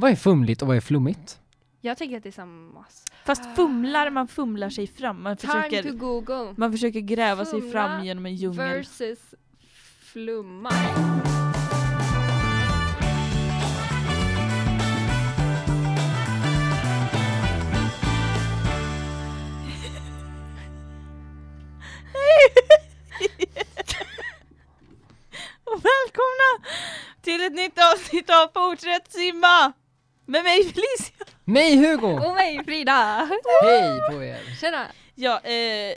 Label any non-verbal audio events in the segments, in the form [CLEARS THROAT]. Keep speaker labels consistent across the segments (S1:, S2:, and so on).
S1: Vad är fumligt och vad är flummigt?
S2: Jag tänker att det är samma.
S3: Fast fumlar, man fumlar sig fram. Man
S2: Time to
S3: försöker,
S2: google.
S3: man försöker gräva sig
S2: Fumla
S3: fram genom en djungel.
S2: Versus flumma. [LAUGHS]
S3: Och välkomna till ett nytt avsnitt av Fortsätt simma! Med mig Felicia!
S1: Mig Hugo!
S2: Och mig Frida!
S1: Hej på er!
S2: Tjena!
S3: Ja, eh,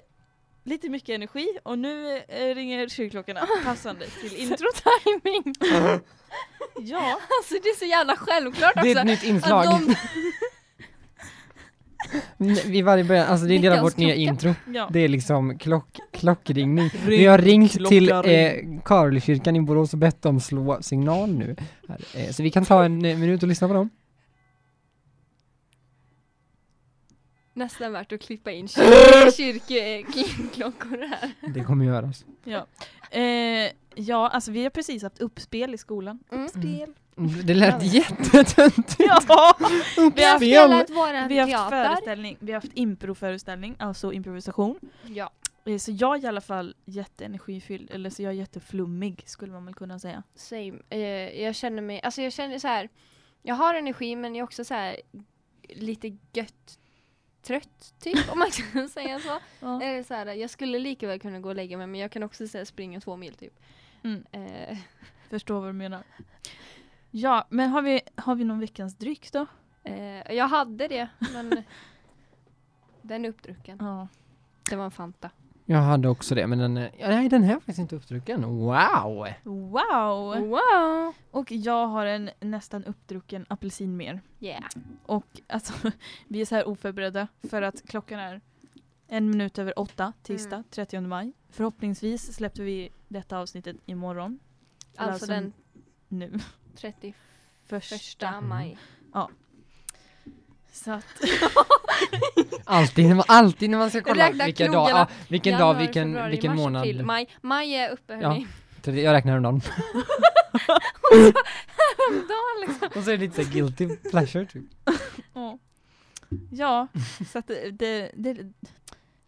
S3: lite mycket energi och nu eh, ringer kyrkklockorna passande till [LAUGHS] intro.
S2: Timing! [LAUGHS]
S3: Ja,
S2: Alltså det är så jävla självklart också.
S1: Det är ett nytt inslag.
S2: Att de, [LAUGHS]
S1: Vid varje början, alltså det är del av vårt nya intro.
S3: ja.
S1: Det är liksom klock, klockringning.
S3: Ring,
S1: Vi har ringt till eh, Karlkyrkan i Borås och bett dem slå signal nu. Här, eh, så vi kan ta en eh, minut och lyssna på dem.
S2: Nästan värt att klippa in kyr- [LAUGHS] kyrkklockor här.
S1: Det kommer göras.
S3: Ja. Eh, ja, alltså vi har precis haft uppspel i skolan.
S2: Mm.
S3: Uppspel.
S1: Mm, Det lät jättetöntigt.
S3: Ja! [LAUGHS] Vi har.
S2: Spelat våran
S3: vi har haft
S2: teater.
S3: föreställning, vi har haft improföreställning, alltså improvisation.
S2: Ja.
S3: Eh, Så jag är i alla fall jätteenergifylld, eller så jag är jätteflummig skulle man väl kunna säga.
S2: Same. Eh, jag känner mig, alltså jag känner så här. Jag har energi men jag är också så här lite gött trött typ om man kan [LAUGHS] säga så.
S3: Ja.
S2: Eller så här, jag skulle lika väl kunna gå och lägga mig men jag kan också så här, springa två mil typ.
S3: Mm.
S2: Eh,
S3: Förstår vad du menar. Ja, men har vi, har vi någon veckans dryck då?
S2: eh, jag hade det men [LAUGHS] den är uppdrucken.
S3: Ja.
S2: Det var en Fanta.
S1: Jag hade också det, men den, ja, nej den här är faktiskt inte uppdrucken. Wow!
S3: Wow!
S2: Wow!
S3: Och jag har en nästan uppdrucken apelsin mer.
S2: Yeah.
S3: Och alltså, [LAUGHS] vi är så här oförberedda för att klockan är en minut över åtta, tisdag
S2: Mm.
S3: 30 maj. Förhoppningsvis släpper vi detta avsnittet imorgon.
S2: Alltså
S3: alltså
S2: den
S3: Nu. [LAUGHS]
S2: 31
S3: Första.
S2: maj.
S3: Så att, [LAUGHS]
S1: Alltid, när man- alltid när man ska kolla
S2: Räkna
S1: vilken dag, ja, vilken dag,
S2: Januari,
S1: vilken,
S2: februari,
S1: vilken
S2: mars,
S1: månad.
S2: April, maj. Maj är uppe
S1: Ja.
S2: hörni.
S1: Det- Jag räknar en dag.
S2: Dagen liksom.
S1: Och så är det lite så guilty pleasure typ.
S3: ja. ja, så att det, det, det,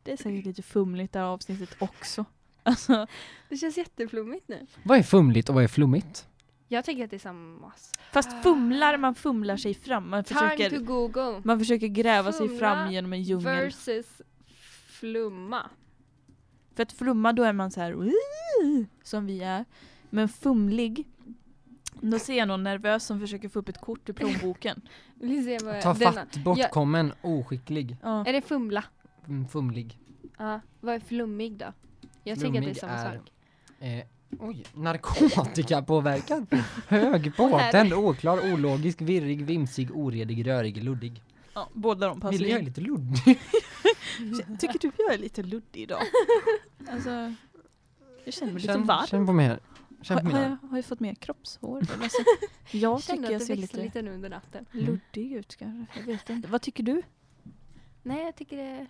S3: det är säkert lite fumligt det här avsnittet också. Alltså,
S2: Det känns jätteflummigt nu.
S1: Vad är fumligt och vad är flummigt?
S2: Jag tänker att det är samma.
S3: fast fumlar, man fumlar sig fram. Man
S2: Time to
S3: försöker,
S2: google.
S3: man försöker gräva sig
S2: Fumla
S3: fram genom en djungel.
S2: Versus flumma.
S3: För att flumma då är man så här "Wii", som vi är. Men fumlig, då ser jag någon nervös som försöker få upp ett kort i plånboken. [LAUGHS]
S1: Ta fatt, bortkommen, oskicklig,
S3: Ja.
S2: Är det fumla?
S1: mm, fumlig.
S2: Ja. Vad är flummig då? Jag tänker att det är
S1: Flummig
S2: samma
S1: är-
S2: sak.
S1: Eh, oj, narkotikapåverkad. Hög, påtänd, oklar, ologisk, virrig, vimsig, oredig, rörig, luddig.
S3: ja, båda de passar
S1: Vill jag är
S3: in.
S1: lite luddig? [LAUGHS]
S3: Tycker du jag är lite luddig idag? [LAUGHS] Alltså, jag känner mig lite
S1: Känn,
S3: varm.
S1: känn på mig här. Känn
S3: Har,
S1: på
S3: har,
S1: mina.
S3: jag, har jag fått mer kroppshår? [LAUGHS] Alltså, jag tycker jag ser lite,
S2: lite nu under natten.
S1: Mm.
S3: luddig ut kanske. Jag vet inte. Vad tycker du?
S2: Nej, jag tycker det...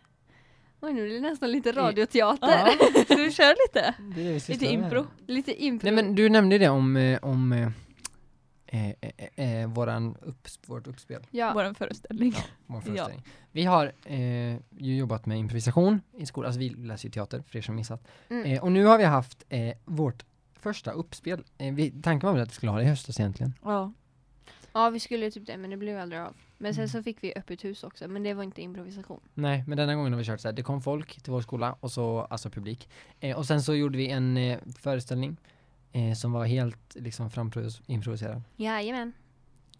S2: Oj, nu blir det nästan lite radioteater.
S3: Ja, [LAUGHS] ska vi köra lite?
S1: Det är det vi
S3: Lite
S1: med
S3: impro.
S2: lite impro.
S1: Nej men du nämnde det om, eh, om eh, eh, eh, eh, våran upp, vårt uppspel.
S2: ja.
S3: Vår föreställning.
S1: Vår föreställning. Vi har eh, ju jobbat med improvisation i skolan, alltså vi läser ju teater för er som missat.
S2: Mm.
S1: Eh, och nu har vi haft eh, vårt första uppspel. Eh, vi, tanken var väl att vi skulle ha det i höstas egentligen.
S3: Ja.
S2: ja, vi skulle typ det, men det blev aldrig av. Men sen
S1: Mm.
S2: så fick vi öppet hus också, men det var inte improvisation.
S1: Nej, men denna gången har vi kört så här. det kom folk till vår skola och så, alltså publik. Eh, och sen så gjorde vi en eh, föreställning eh, som var helt liksom framimproviserad.
S2: Jajamän.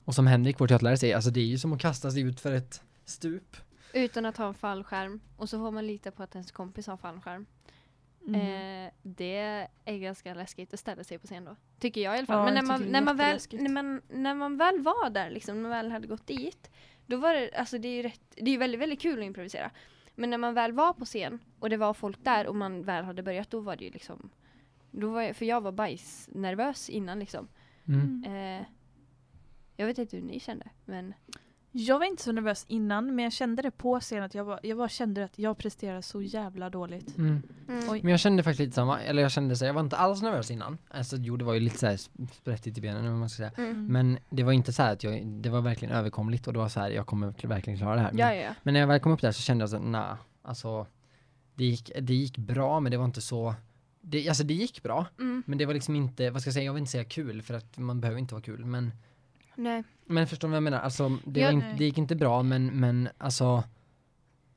S1: Och som Henrik, vår teaterlärare, säger, alltså det är ju som att kasta sig ut för ett stup.
S2: Utan att ha en fallskärm. Och så får man lita på att ens kompis har fallskärm.
S3: Mm.
S2: Eh, det är ganska läskigt att ställa sig på scen då. Tycker jag i alla fall.
S3: Ja,
S2: Men när man, när, man väl, när, man, när man väl var där, liksom, när man väl hade gått dit. Då var det, alltså det är ju rätt, det är väldigt, väldigt kul att improvisera. Men när man väl var på scen och det var folk där och man väl hade börjat, då var det ju liksom då var jag, för jag var bajsnervös innan liksom.
S1: Mm.
S2: Eh, jag vet inte hur ni kände, men
S3: Jag var inte så nervös innan men jag kände det på scenen att jag bara, jag bara kände att jag presterade så jävla dåligt.
S1: Mm.
S2: Mm.
S1: Men jag kände faktiskt lite samma, eller jag kände så, jag var inte alls nervös innan. Alltså jo, det var ju lite såhär sprättigt i benen vad man ska säga.
S2: Mm.
S1: Men det var inte så här att jag, det var verkligen överkomligt och det var så här, jag kommer verkligen klara det här. Men,
S2: Ja, ja, ja.
S1: men när jag väl kom upp där så kände jag så, nah, alltså det gick, det gick bra men det var inte så, det, alltså det gick bra.
S2: Mm.
S1: Men det var liksom inte, vad ska jag säga, jag vill inte säga kul för att man behöver inte vara kul men
S2: Nej.
S1: Men förstår ni vad jag menar? Alltså det,
S2: Ja,
S1: inte, det gick inte bra men, men alltså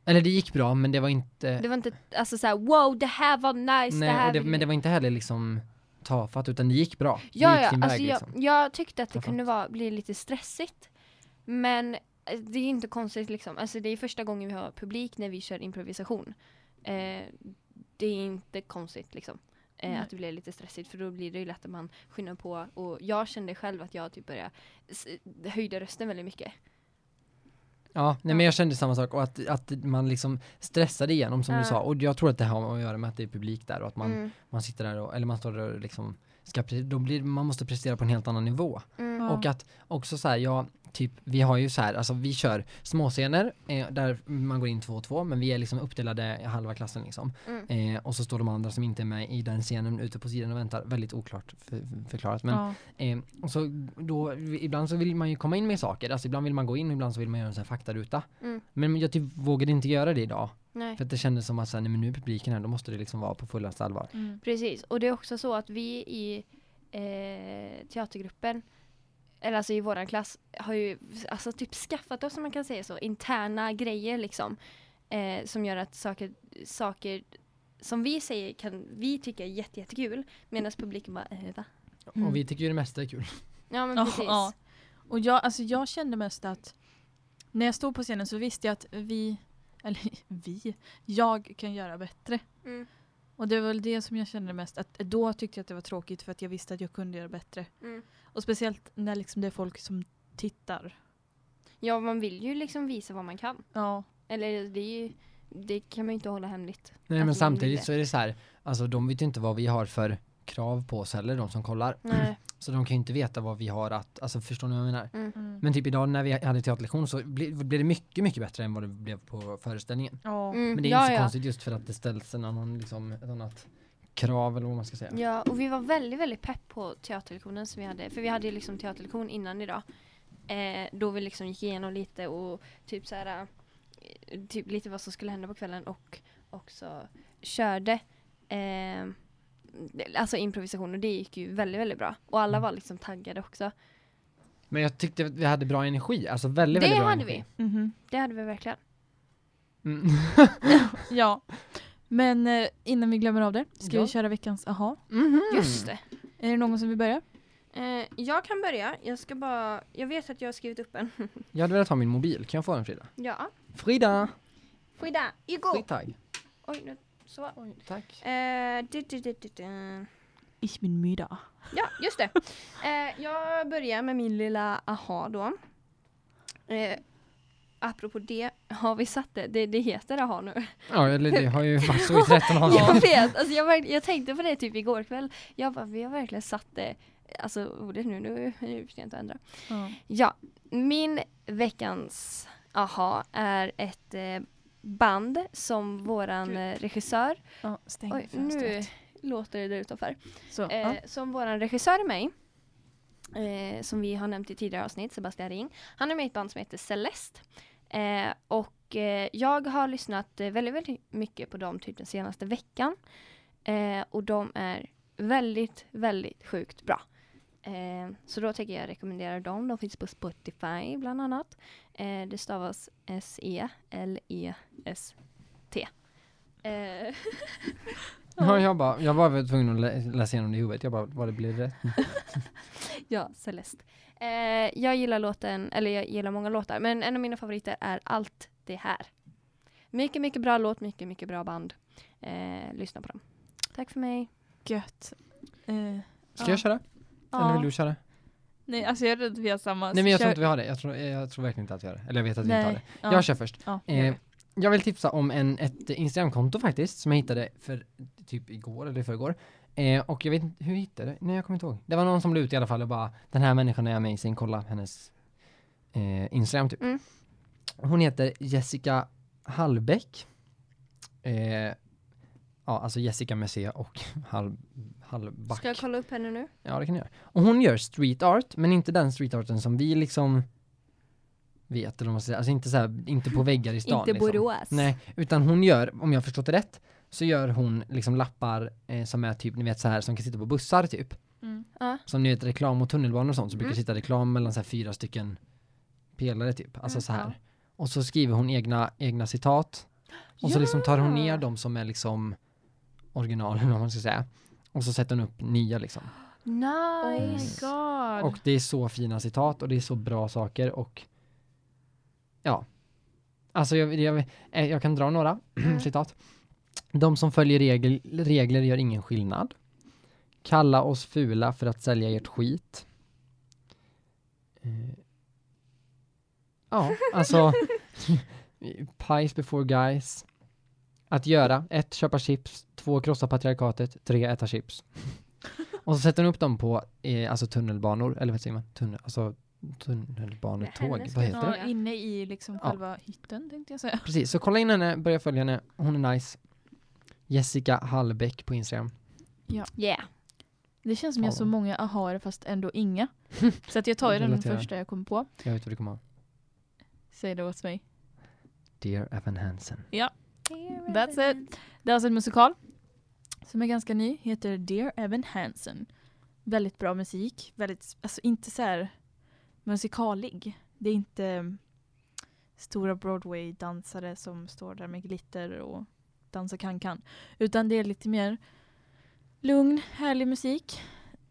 S1: Eller det gick bra men det var inte
S2: Det var inte alltså såhär wow det här var nice, det
S1: Nej,
S2: här
S1: och det, men det
S2: jag."
S1: var inte heller liksom tafatt utan det gick bra. Det
S2: Ja,
S1: gick
S2: ja, alltså
S1: väg
S2: jag,
S1: liksom.
S2: jag tyckte att det
S1: Tafatt.
S2: kunde vara, bli lite stressigt. Men eh, det är inte konstigt liksom. Alltså det är första gången vi har publik när vi kör improvisation. Eh, det är inte konstigt liksom. Eh,
S3: Nej.
S2: att det blir lite stressigt för då blir det ju lätt att man skyndar på och jag kände själv att jag typ började höjde rösten väldigt mycket.
S1: Ja, nej
S2: Ja.
S1: men jag kände samma sak och att, att man liksom stressade igenom som
S2: Ja.
S1: du sa och jag tror att det har att göra med att det är publik där och att man,
S2: Mm.
S1: man sitter där och, eller man står och liksom ska, då blir, man måste prestera på en helt annan nivå.
S2: Mm.
S1: Och att också så här, ja, typ, vi har ju så här, alltså vi kör småscener eh, där man går in två och två, men vi är liksom uppdelade i halva klassen liksom.
S2: Mm.
S1: Eh, och så står de andra som inte är med i den scenen ute på sidan och väntar, väldigt oklart för, förklarat. Men,
S3: ja.
S1: eh, och så då, ibland så vill man ju komma in med saker, alltså ibland vill man gå in, ibland så vill man göra en sån här faktaruta.
S2: Mm.
S1: Men jag typ vågade inte göra det idag,
S2: Nej.
S1: för att det kändes som att så här, nej, men nu är publiken här, då måste det liksom vara på fullaste allvar.
S3: Mm.
S2: Precis, och det är också så att vi i eh, teatergruppen, eller alltså i våran klass, har ju alltså typ skaffat oss, om man kan säga så, interna grejer liksom. Eh, som gör att saker, saker som vi säger kan vi tycka är jätte, jättekul, medan publiken bara eh, va?
S3: Mm.
S1: Och vi tycker ju det mesta är kul.
S2: Ja men precis.
S3: ja. Och jag, alltså jag kände mest att när jag stod på scenen så visste jag att vi, eller [LAUGHS] vi, jag kan göra bättre.
S2: Mm,
S3: Och det var väl det som jag kände mest, att då tyckte jag att det var tråkigt för att jag visste att jag kunde göra bättre.
S2: mm.
S3: Och speciellt när liksom det är folk som tittar.
S2: Ja man vill ju liksom visa vad man kan.
S3: Ja.
S2: Eller det är ju, det kan man ju inte hålla hemligt.
S1: Nej men samtidigt så är det så här, alltså de vet ju inte vad vi har för krav på oss heller, de som kollar.
S2: Nej.
S1: Så de kan ju inte veta vad vi har att, alltså förstår ni vad jag menar?
S2: Mm.
S3: Mm.
S1: Men typ idag när vi hade teaterlektion så ble- blev det mycket, mycket bättre än vad det blev på föreställningen.
S2: Mm,
S1: Men det är
S2: ja,
S1: inte så
S2: ja.
S1: konstigt just för att det ställs en annan, liksom, ett annat krav eller vad man ska säga.
S2: Ja, och vi var väldigt, väldigt pepp på teaterlektionen som vi hade. För vi hade ju liksom teaterlektion innan idag. Eh, då vi liksom gick igenom lite och typ så här, eh, typ lite vad som skulle hända på kvällen och också körde eh, alltså improvisation och det gick ju väldigt, väldigt bra. Och alla var liksom taggade också.
S1: Men jag tyckte att vi hade bra energi, alltså väldigt,
S2: Det
S1: väldigt bra
S2: hade
S1: energi.
S3: Mhm.
S2: Det hade vi verkligen.
S1: Mm. [LAUGHS]
S3: ja. Men eh, innan vi glömmer av det, ska
S1: Ja.
S3: vi köra veckans aha?
S1: Mhm.
S2: Just det.
S3: Är det någon som vill börja?
S2: Eh, jag kan börja. Jag ska bara, jag vet att jag har skrivit upp en. [LAUGHS]
S1: Jag hade velat ha min mobil, kan jag få den Frida?
S2: ja.
S1: Frida!
S2: Frida, you go! Oj, nu, så.
S1: Oj, tack.
S2: Eh, du, du, du, du, du.
S3: Ich bin müde.
S2: Ja, just det. Eh, jag börjar med min lilla aha då. Eh, apropå det, har vi satt det? Det, det heter aha nu.
S1: Ja, eller det har ju [LAUGHS] varit så i 13 år.
S2: Jag vet, alltså jag, jag tänkte på det typ igår kväll. Jag bara, vi har verkligen satt det, alltså ordet nu, nu är det för sent att ändra.
S3: Ja.
S2: Ja, min veckans aha är ett eh, band som våran
S3: Gud.
S2: eh, regissör,
S3: Ja, stäng
S2: oj nu låter det där utanför.
S3: Så,
S2: Eh,
S3: ja.
S2: Som våran regissör är med eh, som vi har nämnt i tidigare avsnitt, Sebastian Ring. Han är med i ett band som heter Celeste. Eh, och eh, jag har lyssnat eh, väldigt, väldigt mycket på dem typ den senaste veckan. Och de är väldigt, väldigt sjukt bra. Eh, så då tänker jag rekommendera dem. De finns på Spotify bland annat. Eh, det stavas S-E-L-E-S-T. Eh, [LAUGHS]
S1: Ja, jag, bara, jag var väl tvungen att lä läsa igenom det i huvudet, jag bara, vad det blev rätt. [LAUGHS]
S2: Ja, Celeste. Eh, jag gillar låten, eller jag gillar många låtar, men en av mina favoriter är Allt det här. Mycket, mycket bra låt, mycket, mycket bra band. Eh, lyssna på dem. Tack för mig.
S3: Gött. Eh,
S1: Ska
S3: ja.
S1: jag köra? Eller vill du köra?
S3: Nej, alltså jag är rädd att vi har samma.
S1: Nej men jag
S3: Kör-
S1: tror inte vi har det, jag tror, jag tror verkligen inte att vi har det. Eller jag vet att vi inte har det.
S3: Ja.
S1: Jag kör först.
S3: Ja,
S1: Eh. Jag vill tipsa om en, ett Instagramkonto faktiskt, som jag hittade för typ igår eller förrgår. Eh, och jag vet inte, hur jag hittade det? Nej jag kommer inte ihåg. Det var någon som la ut i alla fall och bara, den här människan är amazing, kolla hennes eh, Instagram typ.
S2: Mm.
S1: Hon heter Jessica Hallbäck. Eh, ja, alltså Jessica med C och [LAUGHS] Hall, Hallback.
S2: Ska jag kolla upp henne nu?
S1: Ja, det kan jag göra. Och hon gör street art, men inte den street arten som vi liksom vet, eller vad man ska säga. Alltså inte så här, inte på väggar i stan.
S2: Inte
S1: liksom.
S2: Borås.
S1: Nej, utan hon gör, om jag har förstått det rätt, så gör hon liksom lappar eh, som är typ, ni vet så här som kan sitta på bussar typ.
S3: Mm.
S2: Ja.
S1: Som ni vet reklam och tunnelbanor och sånt, så brukar
S2: Mm.
S1: sitta reklam mellan så här fyra stycken pelare typ. Alltså
S2: Mm,
S1: så här.
S3: ja.
S1: Och så skriver hon egna, egna citat. Och så liksom tar hon ner
S3: Ja.
S1: dem som är liksom original, eller [LAUGHS] vad man ska säga. Och så sätter hon upp nya liksom.
S3: Oh my
S2: Nice.
S3: god.
S1: Och det är så fina citat och det är så bra saker och ja. Alltså jag, jag, eh, jag kan dra några
S2: Mm. [CLEARS THROAT]
S1: citat. De som följer regel, regler gör ingen skillnad. Kalla oss fula för att sälja ert skit. Eh. Ja, alltså [LAUGHS] pies before guys. Att göra. Ett, köpa chips. Två, krossa patriarkatet. Tre, äta chips. Och så sätter hon upp dem på eh, alltså tunnelbanor, eller vad säger man? Tunnel, alltså tunnelbanetåg, vad heter det?
S3: ja, inne i liksom
S1: Ja.
S3: själva hytten tänkte jag säga.
S1: Precis, så kolla in henne, börja följa henne, hon är nice. Jessica Hallbäck på Instagram.
S2: Yeah.
S3: Det känns som jag har så
S1: Ja.
S3: många ahaer fast ändå inga. [LAUGHS] Så att jag tar ju den första jag kommer på.
S1: Jag vet vad du kommer ha.
S3: Säg det åt mig.
S1: Dear Evan Hansen.
S3: That's it. Det är alltså en musikal som är ganska ny, heter Dear Evan Hansen. Väldigt bra musik, väldigt, alltså inte så här musikalig. Det är inte mm, stora Broadway-dansare som står där med glitter och dansar kan-kan. Utan det är lite mer lugn, härlig musik.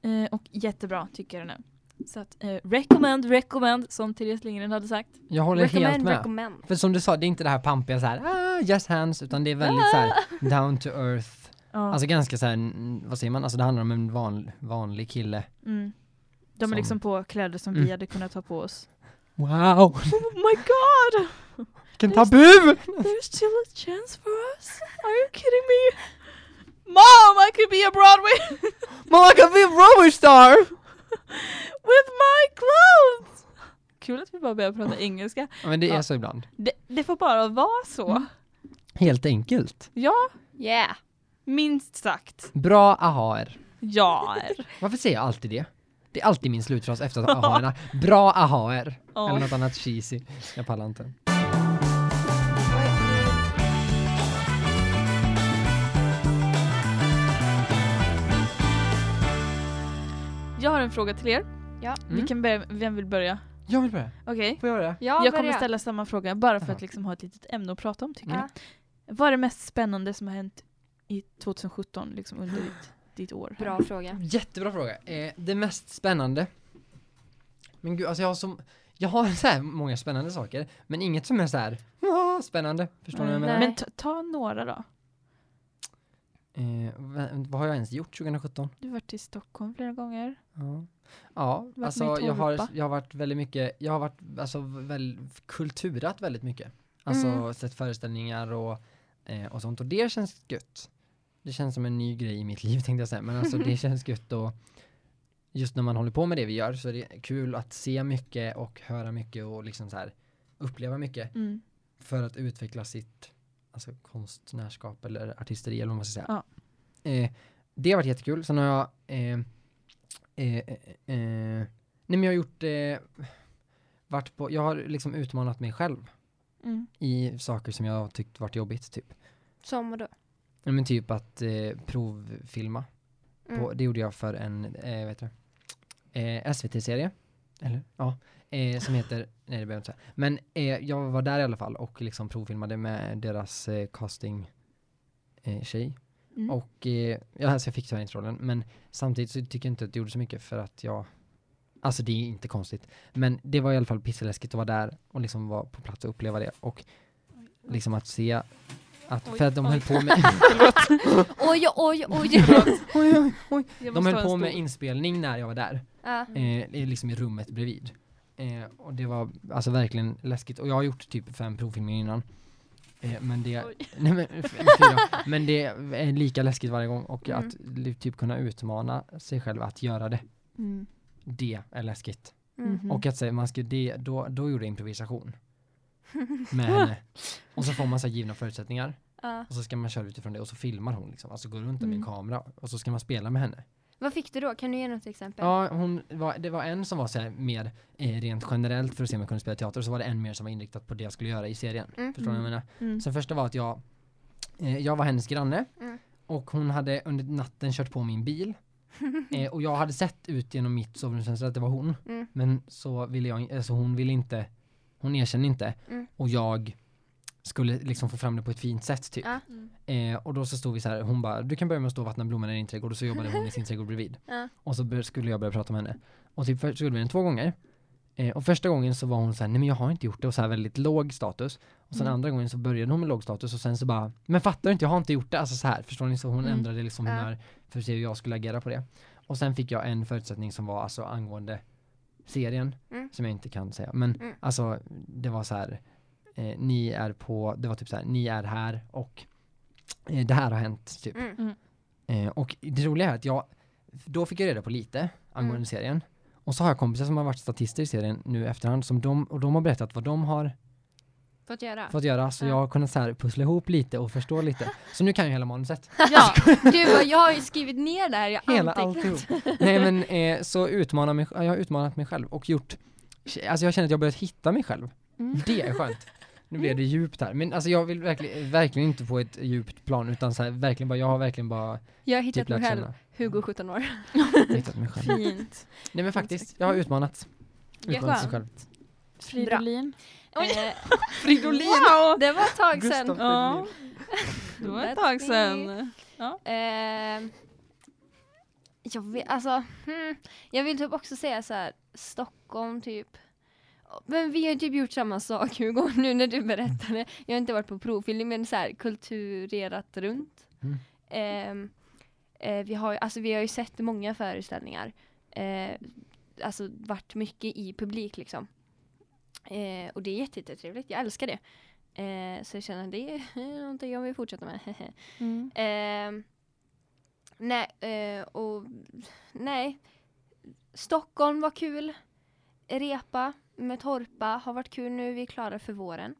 S3: Eh, och jättebra tycker jag den är. Så att, eh, recommend, recommend, som Therese Lindgren hade sagt.
S1: Jag håller helt
S2: Recommend,
S1: med.
S2: recommend.
S1: För som du sa, det är inte det här pampiga så här, ah, yes hands, utan det är väldigt så här down to earth.
S3: Ja.
S1: Alltså ganska så här, mm, vad säger man, alltså det handlar om en van, vanlig kille.
S3: mm. De är
S1: som-
S3: liksom på kläder som vi
S1: Mm.
S3: hade kunnat ha på oss.
S1: Wow!
S3: Oh my god!
S1: Vilken tabu!
S3: There's still a chance for us? Are you kidding me? Mom, I could be a Broadway
S1: Mamma kan bli en Broadway star! [LAUGHS]
S3: with my clothes! Kul att vi bara börjar prata engelska.
S1: Ja, men det är
S3: Ja.
S1: så ibland.
S3: Det, det får bara vara så.
S1: Mm. Helt enkelt.
S3: Ja,
S2: Yeah.
S3: minst sagt.
S1: Bra ahaer.
S3: Ja.
S1: Varför säger jag alltid det? Det är alltid min slutfras efter att [LAUGHS] ahaerna. Bra ahaer.
S3: Ja.
S1: Eller något annat cheesy. Jag pallar inte.
S3: Jag har en fråga till er.
S2: Ja.
S1: Mm.
S3: Vi kan börja, vem vill börja?
S1: Jag vill börja.
S3: Okej.
S1: Får jag göra det?
S2: Ja,
S3: jag kommer
S2: börja.
S3: ställa samma fråga bara för att liksom ha ett litet ämne att prata om tycker
S2: Ja.
S3: jag. Vad är det mest spännande som har hänt i 2017, liksom under ditt, ditt år?
S2: Bra fråga.
S1: Jättebra fråga. Eh, det mest spännande. Men gud, alltså jag har som jag har så här många spännande saker, men inget som är så här "Ah, spännande. Förstår ni vad jag
S2: Nej.
S1: menar?
S3: Men ta, ta några då.
S1: Eh, vad, har jag ens gjort 2017?
S3: Du har varit i Stockholm flera gånger.
S1: Ja, ja alltså jag har, jag har varit väldigt mycket, jag har varit alltså väl, kulturat väldigt mycket. Alltså
S2: Mm.
S1: sett föreställningar och, eh, och sånt och det känns gött. Det känns som en ny grej i mitt liv [LAUGHS] tänkte jag säga, men alltså det känns gött och just när man håller på med det vi gör så är det kul att se mycket och höra mycket och liksom så här uppleva mycket
S3: Mm.
S1: för att utveckla sitt alltså konstnärskap eller artisteri eller vad man ska säga.
S3: Ja.
S1: Eh, det har varit jättekul. Sen har jag eh, eh, eh, eh, nej men jag har gjort eh, varit på, jag har liksom utmanat mig själv
S3: Mm.
S1: i saker som jag har tyckt varit jobbigt typ.
S2: Som då?
S1: Nej, men typ att eh, provfilma.
S2: Mm.
S1: På, det gjorde jag för en, eh, vet du, eh, SVT-serie. Eller? Ja. Eh, som heter, nej det behöver jag inte säga. Men eh, jag var där i alla fall och liksom provfilmade med deras eh, casting eh, tjej.
S3: Mm.
S1: Och eh, ja, alltså jag fick tyvärr inte rollen. Men samtidigt så tycker jag inte att det gjorde så mycket för att jag Alltså det är inte konstigt. Men det var i alla fall pisseläskigt att vara där och liksom vara på plats och uppleva det. Och liksom att se att,
S3: Oj,
S1: för att de
S3: oj.
S1: höll på med [LAUGHS] [LAUGHS]
S2: Oj, oj, oj. [LAUGHS]
S1: oj, oj, oj. De höll på med inspelning när jag var där.
S2: ja.
S1: Eh, i- liksom i rummet bredvid. Eh, och det var alltså verkligen läskigt. Och jag har gjort typ fem provfilmer innan. Eh, men det, nej, men, fyra. men det är lika läskigt varje gång. Och
S2: Mm.
S1: att typ kunna utmana sig själv att göra det.
S3: Mm.
S1: Det är läskigt.
S2: Mm.
S3: Mhm.
S1: Och att säga, man skulle det, då, då gjorde jag improvisation med henne. [LAUGHS] Och så får man så givna förutsättningar
S2: Ja.
S1: och så ska man köra utifrån det och så filmar hon liksom, alltså går runt med en
S3: Mm.
S1: kamera och så ska man spela med henne.
S2: Vad fick du då? Kan du ge något exempel?
S1: Ja, hon var, det var en som var så här mer eh, rent generellt för att se om jag kunde spela teater och så var det en mer som var inriktat på det jag skulle göra i serien.
S2: Mm.
S1: Förstår du vad jag menar?
S3: Mm.
S1: Så första var att jag, eh, jag var hennes granne
S2: Mm.
S1: och hon hade under natten kört på min bil. [LAUGHS] eh, och jag hade sett ut genom mitt sovrumsfönster att det var hon.
S2: Mm.
S1: Men så ville jag, alltså hon ville inte, hon erkände inte.
S2: Mm.
S1: Och jag skulle liksom få fram det på ett fint sätt typ.
S2: Ja.
S1: Eh, och då så stod vi så här, hon bara, du kan börja med att stå och vattna blommorna i din trädgård och så jobbade hon i sin [LAUGHS] trädgård bredvid.
S2: Ja.
S1: Och så skulle jag börja prata med henne. Och typ först gjorde vi den två gånger. Eh, och första gången så var hon så här, nej men jag har inte gjort det och så här väldigt låg status. Och sen
S3: Mm.
S1: andra gången så började hon med låg status och sen så bara, men fattar du inte, jag har inte gjort det. Alltså så här, förstår ni? Så hon
S3: Mm.
S1: ändrade liksom
S2: Ja.
S1: humör för att se hur jag skulle agera på det. Och sen fick jag en förutsättning som var alltså angående serien,
S2: Mm.
S1: som jag inte kan säga. Men
S2: Mm.
S1: alltså, det var så här, eh, ni är på, det var typ så här, ni är här och eh, det här har hänt typ.
S2: Mm.
S1: Eh, och det roliga är att jag, då fick jag reda på lite angående
S2: Mm.
S1: serien. Och så har jag kompisar som har varit statister i serien nu efterhand som de, och de har berättat vad de har
S2: Fått göra?
S1: fått göra. Så
S2: Ja.
S1: jag har kunnat så här pussla ihop lite och förstå lite. Så nu kan jag hela manuset.
S3: Ja, [LAUGHS]
S2: Du, vad, jag har ju skrivit ner det här. Jag
S1: Hela alltihop. [LAUGHS] Nej men eh, så utmanar mig, jag har utmanat mig själv och gjort, alltså jag känner att jag har börjat hitta mig själv.
S3: Mm.
S1: Det är skönt. Nu blev det djupt här. Men alltså jag vill verkligen, verkligen inte på ett djupt plan utan så här, verkligen bara, jag har verkligen bara
S2: Jag har hittat
S1: typ
S2: mig själv.
S1: känna.
S2: Hugo 17 år.
S1: Hittat mig själv.
S3: fint.
S1: Nej men faktiskt, jag har utmanat. Utmanat sig själv.
S3: Fridolin.
S2: Eh, [LAUGHS]
S1: Fridolin!
S3: Wow!
S2: det var ett tag sedan.
S3: Ja, det var ett tag sedan.
S2: Eh, jag vet, alltså, hmm, jag vill typ också säga så här, Stockholm typ. Men vi har ju typ gjort samma sak [LAUGHS] Hugo, nu när du berättade. Jag har inte varit på provfilm, men så här kulturerat runt.
S1: Mm.
S2: Ehm, eh, vi, har, ju- alltså, vi har ju sett många föreställningar. Eh, alltså varit mycket i publik liksom. Eh, och det är jätte- jättetrevligt, jag älskar det. Eh, så jag känner att det är [LAUGHS] någonting jag vill fortsätta med. [LAUGHS]
S3: Mm.
S2: Ehm, nej, eh, och nej. Stockholm var kul. Repa med Torpa har varit kul nu. Vi är klara för våren.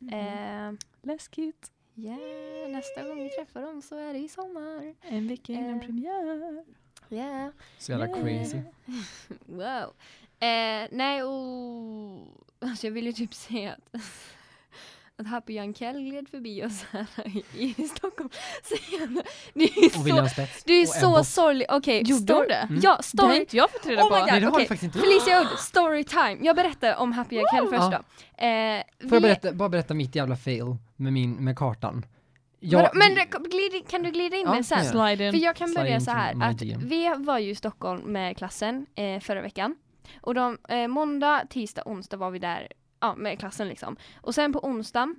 S3: Mm.
S2: Ehm,
S3: Läskigt.
S2: yeah, nästa gång vi träffar dem så är det i sommar.
S3: En vecka innan
S2: Eh.
S3: premiär.
S2: Yeah.
S1: Så jävla crazy. [LAUGHS]
S2: Wow. Eh, nej, och alltså jag ville typ säga att, att Happy Young Kell gled förbi oss här i, i Stockholm. Det är
S1: Och
S2: så,
S1: William Spets.
S2: det är så sorgligt. Okej,
S3: Gjorde
S2: stor-
S3: hon det?
S1: Mm.
S2: Ja,
S3: Det har
S2: story.
S3: inte jag fått reda
S2: Oh
S3: på.
S1: Nej det har
S2: okej.
S1: jag faktiskt inte.
S2: Felicia Udd, story time. Jag berättar om Happy Young Kell först
S1: Ja.
S2: då. Eh,
S1: Får
S2: vi-
S1: jag berätta, bara berätta mitt jävla fail med min, med kartan? Jag,
S2: men det- glid, kan du glida in
S1: Ja,
S2: det sen?
S3: Slide in.
S2: För jag kan
S1: Slide
S2: börja så här att vi var ju i Stockholm med klassen eh, förra veckan. Och de, eh, måndag, tisdag, onsdag var vi där ja, med klassen liksom. Och sen på onsdag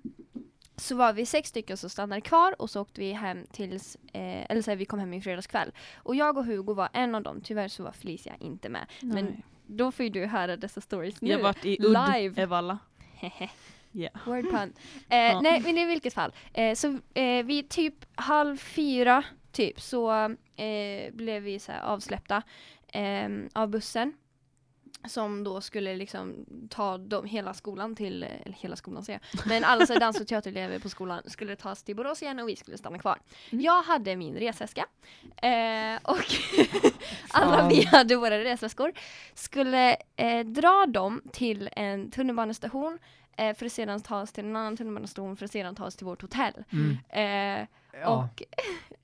S2: så var vi sex stycken som stannade kvar och så åkte vi hem tills, eh, eller så här, vi kom hem i fredagskväll. Och jag och Hugo var en av dem, tyvärr så var Felicia inte med. Men
S3: Nej.
S2: då får ju du höra dessa stories nu.
S3: Jag varit i
S2: live.
S3: Evalla. [LAUGHS] Ja.
S2: Word pun. [LAUGHS] Eh,
S3: Ja.
S2: Nej men i vilket fall. Eh, så eh, vid typ halv fyra typ så eh, blev vi så avsläppta eh, av bussen. Som då skulle liksom ta dem, hela skolan till, eller hela skolan säger jag, men alla så dans och teaterelever på skolan skulle tas till Borås igen och vi skulle stanna kvar.
S3: Mm.
S2: Jag hade min resväska eh, och [LAUGHS] alla vi hade våra resväskor. Skulle eh, dra dem till en tunnelbanestation eh, för att sedan ta oss till en annan tunnelbanestation för att sedan ta oss till vårt hotell.
S1: Mm.
S2: Eh,
S1: Ja.
S2: och, [LAUGHS]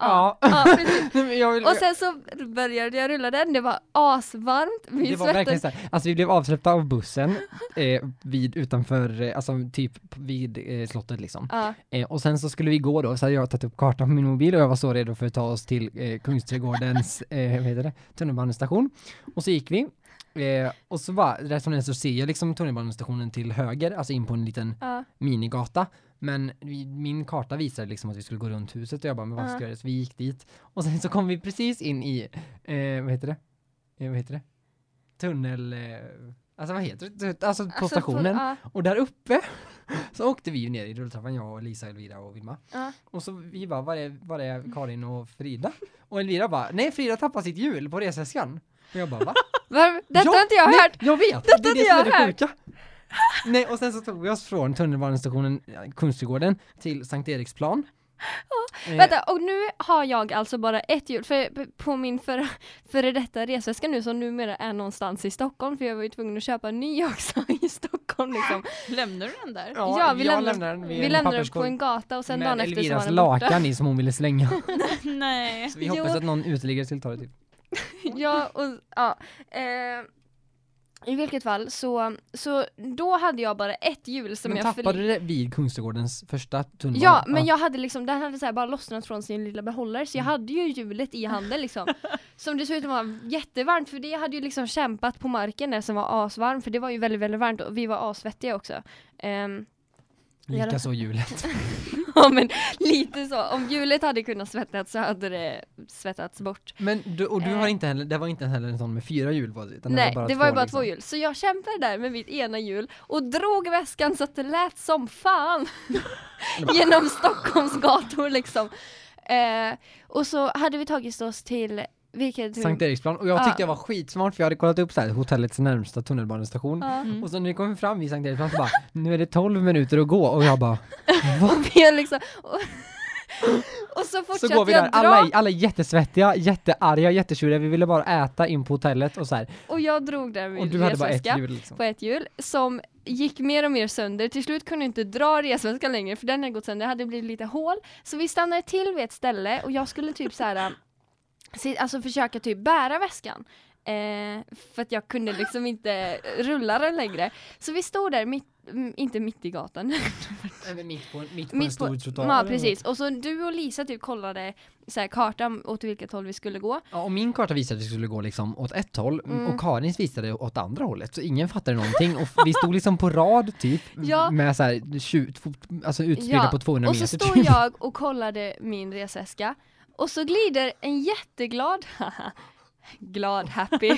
S1: Ja.
S2: ja, [LAUGHS]
S1: vill,
S2: och sen så började jag rulla den, det var asvarmt, vi
S1: det var verkligen såhär, alltså vi blev avsläppta av bussen eh, vid utanför, eh, alltså typ vid eh, slottet liksom.
S2: Ja,
S1: Eh, och sen så skulle vi gå då, så hade jag tagit upp kartan på min mobil och jag var så redo för att ta oss till eh, Kungsträdgårdens, eh, vad heter det, tunnelbanestation. Och så gick vi, eh, och så bara, rätt som det så ser jag liksom tunnelbanestationen till höger, alltså in på en liten
S2: ja,
S1: minigata. Men vi, min karta visade liksom att vi skulle gå runt huset och jag bara, men vad ska
S2: Ja.
S1: jag? Så vi gick dit. Och sen så kom vi precis in i, eh, vad heter det? Eh, vad heter det? Tunnel, eh, alltså vad heter det? Alltså på
S2: Alltså,
S1: stationen.
S2: ja,
S1: Och där uppe [LAUGHS] så åkte vi ju ner i rulltrappan, jag och Lisa, Elvira och Vilma.
S2: ja.
S1: Och så vi bara, var är, var är Karin och Frida? Och Elvira bara, nej Frida tappade sitt hjul på resväskan. Och jag bara, va? [LAUGHS]
S2: Detta
S1: Ja,
S2: har inte jag
S1: nej,
S2: hört!
S1: Jag vet!
S2: Detta
S1: det är det som är det sjuka. Nej, och sen så tog vi oss från tunnelbanestationen Kungsträdgården till Sankt Eriksplan. Eh,
S2: Vänta, och nu har jag alltså bara ett hjul, för på min före, före detta resväska nu som numera är någonstans i Stockholm, för jag var ju tvungen att köpa en ny också [LAUGHS] i Stockholm liksom.
S3: Lämnar du den där?
S1: Ja,
S2: Ja, vi lämnar
S1: den
S2: Vi lämnade den på en gata och sen
S1: med
S2: dagen efter så var den borta.
S1: lakan i som hon ville slänga. [LAUGHS]
S3: Nej.
S1: Så vi
S2: Jo.
S1: hoppas att någon uteliggare skulle ta det till. [LAUGHS]
S2: Ja, och ja. Eh, I vilket fall så, så då hade jag bara ett hjul som
S1: Men
S2: jag
S1: tappade du det vid Kungsträdgårdens första tunnelbana?
S2: Ja, men jag hade liksom, den hade så bara lossnat från sin lilla behållare så jag
S1: Mm.
S2: hade ju hjulet i handen liksom. [LAUGHS] som dessutom var jättevarmt för det hade ju liksom kämpat på marken där som var asvarm för det var ju väldigt, väldigt varmt och vi var asvettiga också. Ehm,
S1: Lika så hjulet. [LAUGHS]
S2: ja men lite så, om hjulet hade kunnat svettas så hade det svettats bort.
S1: Men du, och du har inte heller, det var inte heller en sån med fyra hjul var det? Utan
S2: Nej, det var ju bara
S1: liksom.
S2: två hjul. Så jag kämpade där med mitt ena hjul och drog väskan så att det lät som fan [LAUGHS] genom Stockholms gator liksom. Eh, och så hade vi tagit oss till vilket
S1: Sankt Eriksplan och jag
S2: Ja.
S1: tyckte jag var skitsmart för jag hade kollat upp så här, hotellets närmsta tunnelbanestation
S2: Ja.
S3: Mm.
S1: och så när vi kom fram vid Sankt Eriksplan så bara nu är det 12 minuter att gå och jag bara va? [LAUGHS]
S2: Och vi liksom och, och så
S1: Så
S2: fortsatte
S1: går vi där,
S2: jag dra
S1: alla, alla är jättesvettiga, jättearga, jättetjuriga, vi ville bara äta in på hotellet och så här.
S2: och jag drog där
S1: Och
S2: min
S1: du hade bara ett
S2: resväska
S1: hjul liksom.
S2: på ett hjul som gick mer och mer sönder. Till slut kunde jag inte dra resväskan längre för den hade gått sönder, det hade blivit lite hål. Så vi stannade till vid ett ställe och jag skulle typ så här, alltså försöka typ bära väskan. Eh, för att jag kunde liksom inte rulla den längre. Så vi stod där, mitt, inte mitt i gatan. [LAUGHS]
S1: Även mitt på, mitt på
S2: Mitt
S1: en stor trottoar.
S2: ja precis, och så du och Lisa typ kollade så här, kartan åt vilket håll vi skulle gå.
S1: Ja, och min karta visade att vi skulle gå liksom åt ett håll
S2: Mm.
S1: och Karins visade åt andra hållet så ingen fattade någonting och vi stod liksom på rad typ [LAUGHS]
S2: Ja.
S1: med så här 20, alltså utspridda
S2: Ja,
S1: på 200
S2: Och så
S1: meter
S2: står
S1: typ.
S2: jag och kollade min resväska och så glider en jätteglad, glad happy,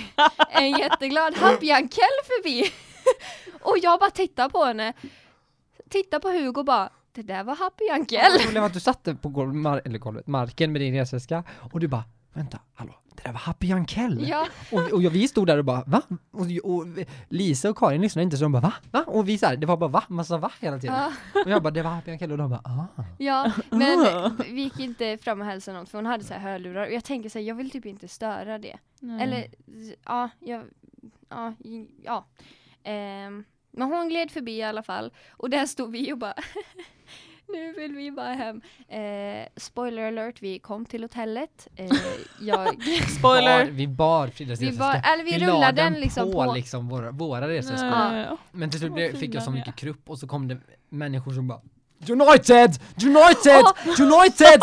S2: en jätteglad happy Jankell förbi. och jag bara tittar på henne, tittar på Hugo och bara, det där var happy Jankell.
S1: Det var att du satte på golv, mar, eller golvet, marken med din resväska och du bara vänta, hallå, det där var Happy Jankell.
S2: Ja,
S1: Och, och jag- vi stod där och bara va? Och, och Lisa och Karin lyssnade inte så de bara va? Va? Och vi så här, det var bara va? Massa va hela tiden.
S2: ja,
S1: Och jag bara det var Happy Jankell och de bara ah.
S2: ja, men vi gick inte fram och hälsade något för hon hade så här hörlurar och jag tänker så här, jag vill typ inte störa det.
S3: Nej.
S2: Eller, ja, jag, ja, ja. Ehm, men hon gled förbi i alla fall. Och där stod vi och bara, [LAUGHS] nu vill vi bara hem. Eh, spoiler alert, vi kom till hotellet. Eh, jag,
S1: Bar, [LAUGHS]
S3: Spoiler! [LAUGHS]
S1: vi bar Fridas
S2: vi, var, eller vi,
S1: la
S2: rullade den liksom
S1: på,
S2: på.
S1: liksom våra, våra resväskor.
S3: Nej.
S1: Men till slut fick jag så
S3: vi
S1: mycket krupp och så kom det människor som bara United! United! [LAUGHS] United!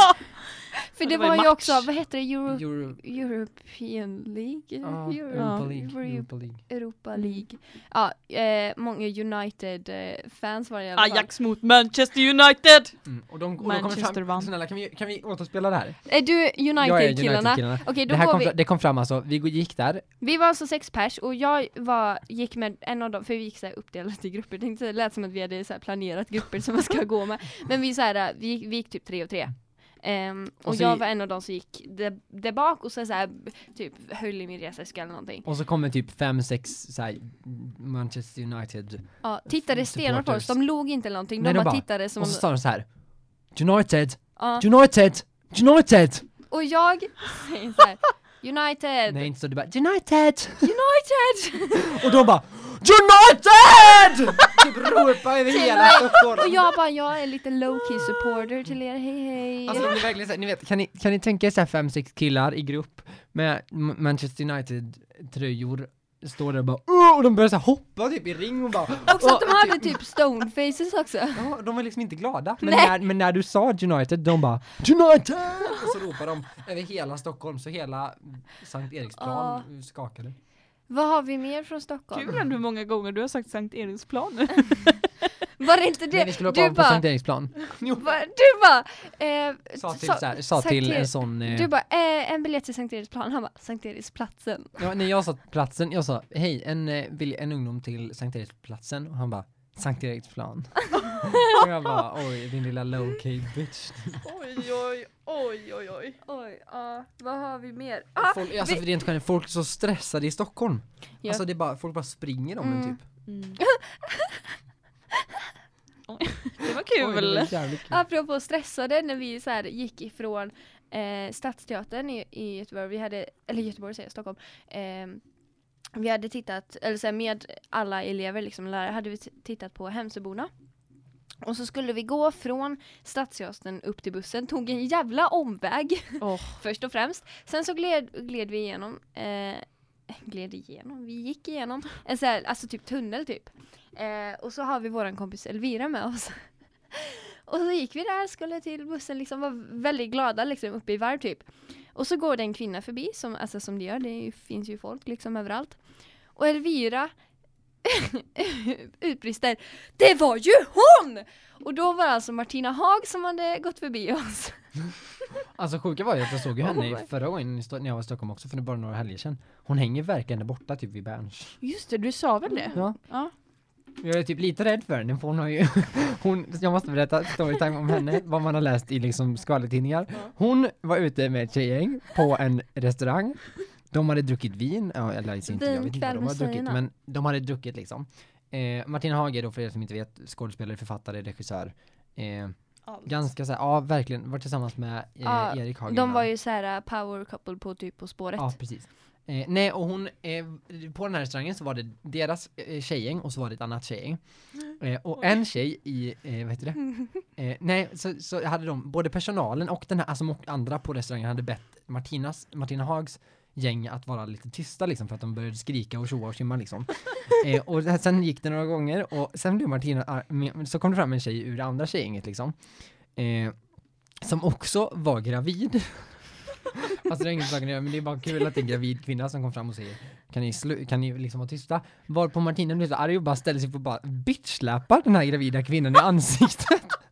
S2: För
S3: det
S2: det
S3: var ju
S2: var ju
S3: match.
S2: också, vad heter det, Euro,
S1: Euro,
S2: European League?
S1: ja,
S2: Euro,
S1: Europa League.
S2: Euro-
S1: Europa League.
S2: Europa League. Ja, eh, många United-fans var det i alla fall.
S3: Ajax mot Manchester United!
S1: Mm. Och de, och
S3: Manchester
S1: fram,
S3: vann.
S1: snälla kan vi, kan vi återspela det här?
S2: Är du United-killarna?
S1: United-killarna.
S2: Okej, då
S1: Det här
S2: går
S1: kom,
S2: vi.
S1: fra- det kom fram alltså, vi gick där,
S2: Vi var alltså sex pers och jag var, gick med en av dem, för vi gick så här uppdelat i grupper. Det lät som att vi hade så här planerat grupper som man ska gå med. Men vi, så här, vi, vi gick typ tre och tre. Ehm, och
S1: Och
S2: jag var en av dem som gick där, där bak och så, så här, typ höll i min reseväska eller någonting.
S1: och så kommer typ fem, sex så här, Manchester United
S2: Ja, tittade stenhårt på oss, de log inte eller någonting,
S1: Nej,
S2: de
S1: de
S2: bara tittade som
S1: och så sa de så här United!
S2: Ja,
S1: United! United!
S2: och jag säger så här, United!
S1: Nej inte så, du bara United!
S2: United! [LAUGHS]
S1: Och de bara UNITED! [LAUGHS] [LAUGHS] typ över hela. Stockholm.
S2: och jag bara, jag är lite low-key supporter till er, hej hej!
S1: Alltså det är verkligen så här, ni vet, kan ni, kan ni tänka er så här fem, sex killar i grupp med Manchester United-tröjor, står där och bara "Åh!" och de börjar så hoppa typ i ring och bara
S2: också att de hade typ stone faces också.
S1: Ja, de var liksom inte glada. Men
S2: Nej.
S1: när, men när du sa United, de bara United! Och så ropar de över hela Stockholm, så hela Sankt Eriksplan skakade.
S2: Vad har vi mer från Stockholm?
S3: Kul ändå hur många gånger du har sagt Sankt Eriksplan. [LAUGHS]
S2: Var det inte
S1: Men
S2: det?
S1: vi skulle hoppa
S2: Du
S1: av på
S2: bara,
S1: Sankt Eriksplan. [LAUGHS]
S2: Du bara, eh,
S1: Sa till,
S2: sa-
S1: så här, sa
S2: Sankt
S1: till en sån... Eh,
S2: du bara, eh, en biljett till Sankt Eriksplan. Han bara, Sankt Eriksplatsen.
S1: ja, när jag sa platsen, jag sa hej, en, eh, vill, en ungdom till Sankt Eriksplatsen och han bara Sankt Eriksplan. [LAUGHS] Och jag bara oj din lilla low key bitch.
S3: Oj, oj, oj, oj, oj.
S2: Oj, ja, vad har vi mer? Ah,
S1: Folk, alltså
S2: vi-
S1: rent generellt, folk är så stressade i Stockholm.
S2: Ja.
S1: Alltså det är bara, folk bara springer om en
S2: Mm.
S1: typ. [LAUGHS]
S3: Mm. Det var
S1: Oj, det
S3: kul.
S1: var kul.
S2: Apropå stressade när vi så här gick ifrån eh, Stadsteatern i, i Göteborg, vi hade, eller Göteborg säger jag, Stockholm. Eh, vi hade tittat, eller så här, med alla elever, liksom lärare, hade vi tittat på Hemsöborna. Och så skulle vi gå från Stadsteatern upp till bussen, tog en jävla omväg
S3: Åh. [LAUGHS]
S2: först och främst. Sen så gled, gled vi igenom, eh, gled igenom, vi gick igenom en så här, alltså typ tunnel typ. Eh, och så har vi våran kompis Elvira med oss. [LAUGHS] och så gick vi där, skulle till bussen, liksom var väldigt glada liksom uppe i varv typ. Och så går det en kvinna förbi, som, alltså som det gör, det finns ju folk liksom överallt. Och Elvira [LAUGHS] utbrister Det var ju hon! Och då var det alltså Martina Haag som hade gått förbi oss. [LAUGHS]
S1: Alltså sjuka var ju att jag såg henne
S2: Oh
S1: förra gången när jag var i Stockholm också för bara några helger sedan. Hon hänger verkligen där borta typ vid Berns.
S3: Just det, du sa väl det?
S1: Ja.
S3: Ja.
S1: Jag är typ lite rädd för henne för hon har ju, [LAUGHS] hon, jag måste berätta storytime om henne, vad man har läst i liksom skvallertidningar. Hon var ute med ett tjejgäng på en restaurang. De hade druckit vin, eller inte, jag
S2: Vin
S1: vet inte vad de har druckit, men de hade druckit liksom. Eh, Martina Haag är då för er som inte vet skådespelare, författare, regissör. Eh, ganska så här, ja verkligen, var tillsammans med eh,
S2: Ja,
S1: Erik Haag
S2: De var ju så här uh, power couple på typ På spåret.
S1: Ja, precis. Eh, nej, och hon, eh, på den här restaurangen så var det deras eh, tjejgäng och så var det ett annat tjejgäng. Eh, och en tjej i, eh, vad heter det? [LAUGHS] Eh, nej, så, så hade de, både personalen och den här, alltså andra på restaurangen hade bett Martinas, Martina Hags gäng att vara lite tysta liksom för att de började skrika och tjoa och tjimma liksom. [LAUGHS] Eh, och sen gick det några gånger och sen blev Martina, så kom det fram en tjej ur det andra tjejgänget liksom. Eh, som också var gravid. [LAUGHS] Alltså det har inget med saken att göra, men det är bara kul att det är en gravid kvinna som kom fram och säger Kan ni, kan ni liksom vara tysta? Varpå Martina blir så arg och bara ställer sig på och bara bitchsläpar den här gravida kvinnan i ansiktet. [LAUGHS]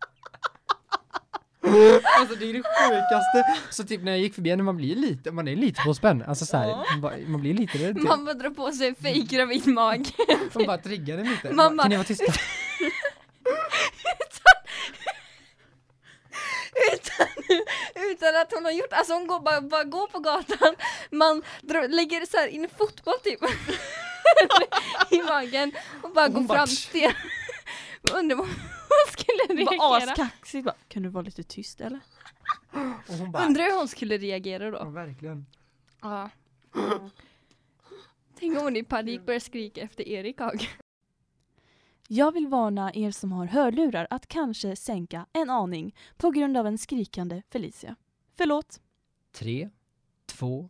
S1: alltså det är det sjukaste. Så typ när jag gick förbi henne, man blir lite, man är lite på spänn. Alltså så här, man, bara- man blir lite rädd. Typ.
S2: Man bara drar på sig fake gravid mag.
S1: Man bara triggar den lite.
S2: Mamma-
S1: Kan ni vara tysta?
S2: utan, utan att hon har gjort, alltså hon går bara, bara går på gatan, man drar, lägger så här in en fotboll typ [LAUGHS] i magen och bara
S1: Och
S2: går
S1: hon bara
S2: fram till Undrar [LAUGHS] hon skulle reagera.
S3: askaxigt bara, kan du vara lite tyst eller?
S1: Och hon bara,
S2: Undrar hur hon skulle reagera
S1: ja,
S2: då.
S1: verkligen.
S2: Ja. Tänk om hon i panik börjar skrika efter Erik Haag.
S3: Jag vill varna er som har hörlurar att kanske sänka en aning på grund av en skrikande Felicia. Förlåt.
S1: Tre, två,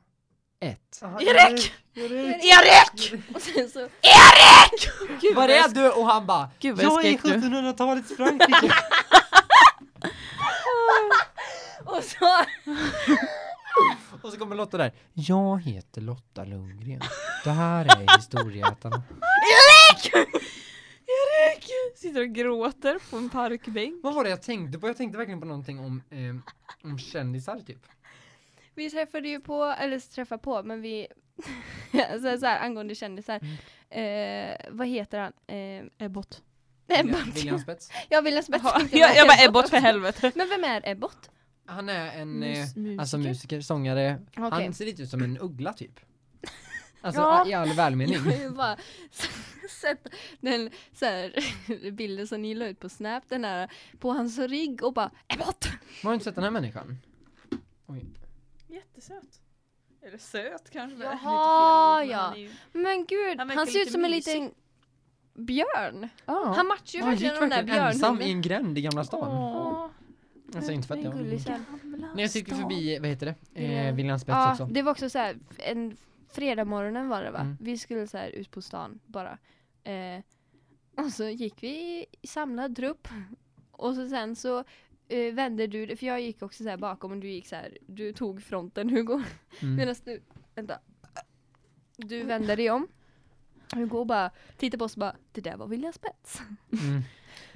S1: ett.
S3: Erik!
S1: Erik!
S2: Och sen så,
S3: Gud,
S1: Var är du? Och han bara,
S3: Gud, jag
S1: jag är i
S3: skrek nu."
S1: 1700-talets Frankrike. [LAUGHS]
S2: och så, [LAUGHS]
S1: Och så kommer Lotta där. Jag heter Lotta Lundgren. Det här är historieätarna. [LAUGHS]
S3: Erik! Sitter och gråter på en parkbänk.
S1: Vad var det jag tänkte på? Jag tänkte verkligen på någonting om, eh, om kändisar typ.
S2: vi träffade ju på, eller träffade på, men vi, alltså så här, angående kändisar,
S1: Mm.
S2: Eh, vad heter han? Eh,
S3: Ebbot.
S2: Ebbot.
S1: William Spets. [LAUGHS]
S2: Jag vill Spets.
S3: Jag, jag, bara
S2: Ebbot
S3: för helvete. [LAUGHS]
S2: Men vem är Ebbot?
S1: Han är en, eh,
S3: Mus- musiker.
S1: alltså musiker, sångare.
S2: Okej.
S1: Han ser lite ut som en uggla typ. [LAUGHS] Alltså
S3: Ja.
S1: i all välmening.
S2: Jag har ju bara sett den så här, bilden som ni la ut på Snap, den där på hans rygg och bara Ebbot!
S1: Har du inte sett den här människan? Oj.
S3: Jättesöt. Eller söt kanske.
S2: Jaha,
S3: fel men
S2: ja.
S3: ju-
S2: Men gud,
S3: Han
S2: han, ser ut som en liten björn.
S1: Ja.
S2: Han matchar ju verkligen den där
S1: verkligen ensam i en gränd i Gamla stan.
S3: Åh,
S1: Alltså inte för att jag... När jag gick förbi, vad heter det? Eh,
S2: William-
S1: William Spets
S2: Ja,
S1: också.
S2: det var också så här, en fredag morgonen var det va?
S1: Mm.
S2: Vi skulle så här ut på stan bara. Eh, och så gick vi i samlad trupp. Och så sen så eh, vände du, för jag gick också så här bakom och du gick så här, du tog fronten Hugo.
S1: Mm.
S2: Medan du, vänta. Du vände dig om. Hugo bara tittade på oss och bara, det där var William Spets.
S1: Mm.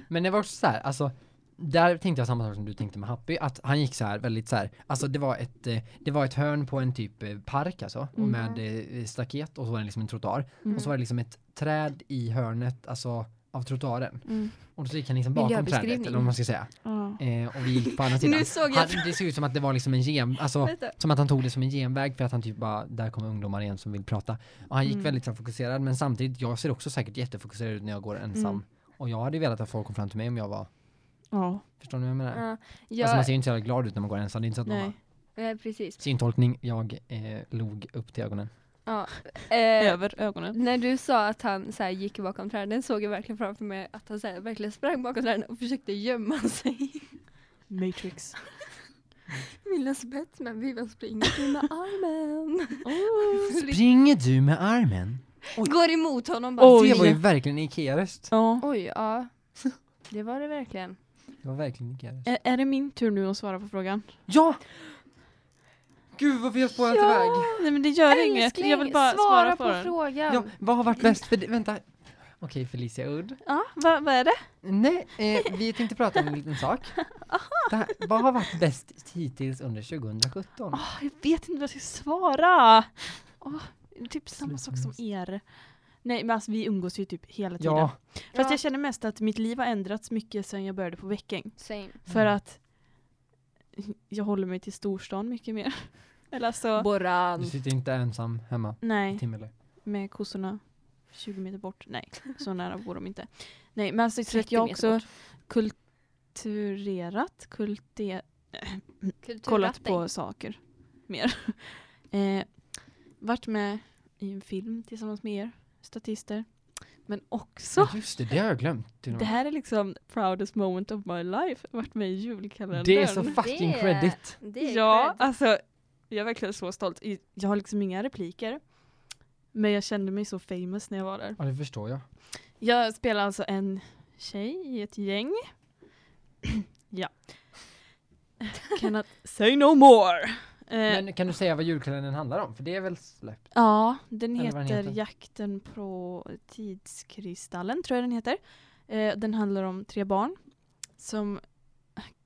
S1: Men det var också så här, alltså där tänkte jag samma sak som du tänkte med Happy, att han gick så här väldigt så här, alltså det var ett, eh, det var ett hörn på en typ eh, park alltså,
S3: Mm.
S1: med staket och så var det liksom en trottoar.
S2: Mm.
S1: Och så var det liksom ett träd i hörnet, alltså av trottoaren.
S3: Mm.
S1: Och så gick han liksom bakom trädet, eller vad man ska säga.
S3: Ja.
S1: Eh, och vi gick på andra sidan.
S2: Nu såg jag-
S1: Han, det såg ut som att det var liksom en gen, alltså som att han tog det som en genväg för att han typ bara, där kommer ungdomar igen som vill prata. Och han gick
S3: Mm.
S1: väldigt så fokuserad men samtidigt, jag ser också säkert jättefokuserad ut när jag går ensam.
S3: Mm.
S1: Och jag hade velat att folk kom fram till mig om jag var,
S3: ja.
S1: förstår ni vad jag menar? Alltså
S2: jag,
S1: man ser ju inte så jävla glad ut när man går ensam, det är inte så att man
S3: Nej.
S1: bara,
S2: eh, precis.
S1: syntolkning, jag eh, log upp till ögonen.
S2: Ja. Eh,
S3: Över ögonen.
S2: när du sa att han så här, gick bakom träden såg jag verkligen framför mig att han så här, verkligen sprang bakom träden och försökte gömma [LAUGHS] sig.
S3: Matrix.
S2: Mina spetsmän, vi vill springa med armen.
S1: Springer du med armen?
S2: Går emot honom bara.
S3: Oj.
S1: Det var ju verkligen Ikea-röst.
S3: Ja.
S2: Oj, ja. Det var det verkligen.
S1: Det var verkligen Ikea-röst.
S3: Är, är det min tur nu att svara på frågan?
S1: Ja! Gud vad vi har spårat iväg.
S3: Nej men det gör inget. Jag vill bara svara, på, den.
S2: frågan.
S1: Ja, vad har varit bäst för dig? Vänta. Okej Felicia Udd.
S3: Ja, vad, vad är det?
S1: Nej, eh, vi tänkte prata om en liten sak. [LAUGHS] Här, vad har varit bäst hittills under 2017?
S3: Åh, jag vet inte vad jag ska svara. Åh, typ samma sak som er. Nej men alltså vi umgås ju typ hela tiden.
S1: Ja,
S3: Fast jag känner mest att mitt liv har ändrats mycket sedan jag började på Väcking.
S2: Same.
S3: För
S1: Mm.
S3: att jag håller mig till storstan mycket mer. Eller alltså,
S2: Boran.
S1: du sitter inte ensam hemma i
S3: nej,
S1: Timmele.
S3: med kossorna 20 meter bort. Nej, så nära bor de inte. Nej, men alltså så
S2: 30
S3: att jag också
S2: bort.
S3: kulturerat, kulte,
S2: Kulturratten.
S3: kollat på saker mer. [LAUGHS] eh, varit med i en film tillsammans med er, statister. Men också,
S1: Ja, Just det, det har jag glömt.
S3: det här är liksom proudest moment of my life. Varit med i julkalendern.
S1: det är så fucking
S2: Det är-
S1: credit.
S2: Det är
S3: Ja,
S2: cred.
S3: alltså jag är verkligen så stolt. Jag har liksom inga repliker. Men jag kände mig så famous när jag var där.
S1: Ja, det förstår jag.
S3: Jag spelar alltså en tjej i ett gäng. [CLEARS THROAT] ja. Cannot [LAUGHS] say no more. Eh,
S1: Men kan du säga vad julkalendern handlar om? För det är väl släppt?
S3: ja, den
S1: vad den
S3: heter
S1: heter.
S3: Jakten på tidskristallen, tror jag den heter. Eh, den handlar om tre barn som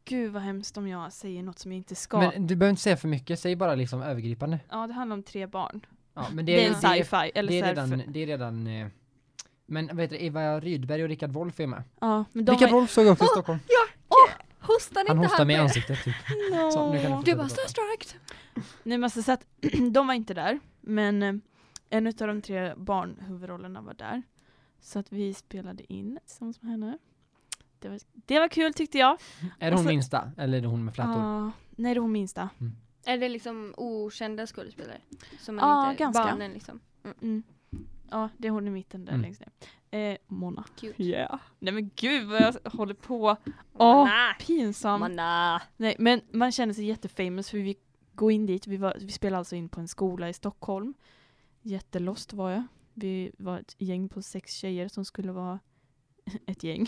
S3: Gud vad hemskt om jag säger något som jag inte ska.
S1: Men du behöver inte säga för mycket, säg bara liksom övergripande.
S3: ja, det handlar om tre barn.
S1: Ja, men
S3: Det,
S1: det,
S3: är en sci-fi. Eller
S1: det,
S3: så
S1: är redan, det är redan eh, men vad heter det, Eva Rydberg och Rickard Wolff är med.
S3: Ja, men de
S1: Rickard
S3: var-
S1: Wolff såg upp i
S2: Åh,
S1: Stockholm.
S2: Hostar
S1: Han
S2: inte
S1: hostar
S2: han
S1: mig i ansiktet typ. [LAUGHS] Så, nu kan du
S2: Du bara starstruck.
S3: Nej men alltså så att [CLEARS THROAT] de var inte där. Men eh, en av de tre barnhuvudrollerna var där. Så att vi spelade in tillsammans med henne. Det var, det var kul tyckte jag.
S1: Är det hon
S3: Alltså-
S1: minsta? Eller är det hon med flätor?
S3: Ja, nej det var hon minsta.
S2: Är det liksom okända skådespelare? Som man
S3: Ja,
S2: inte,
S3: ganska.
S2: Barnen liksom.
S3: Mm. Ja, det är hon i mitten där
S1: Mm.
S3: längst ner. Eh, Mona.
S2: Cute.
S3: Yeah. Nej men gud vad jag håller på. Åh,
S2: Manna.
S3: pinsam.
S2: Manna.
S3: Nej, men man känner sig jättefamous för vi går in dit. Vi, var, vi spelade alltså in på en skola i Stockholm. Jättelost var jag. Vi var ett gäng på sex tjejer som skulle vara [LAUGHS] ett gäng.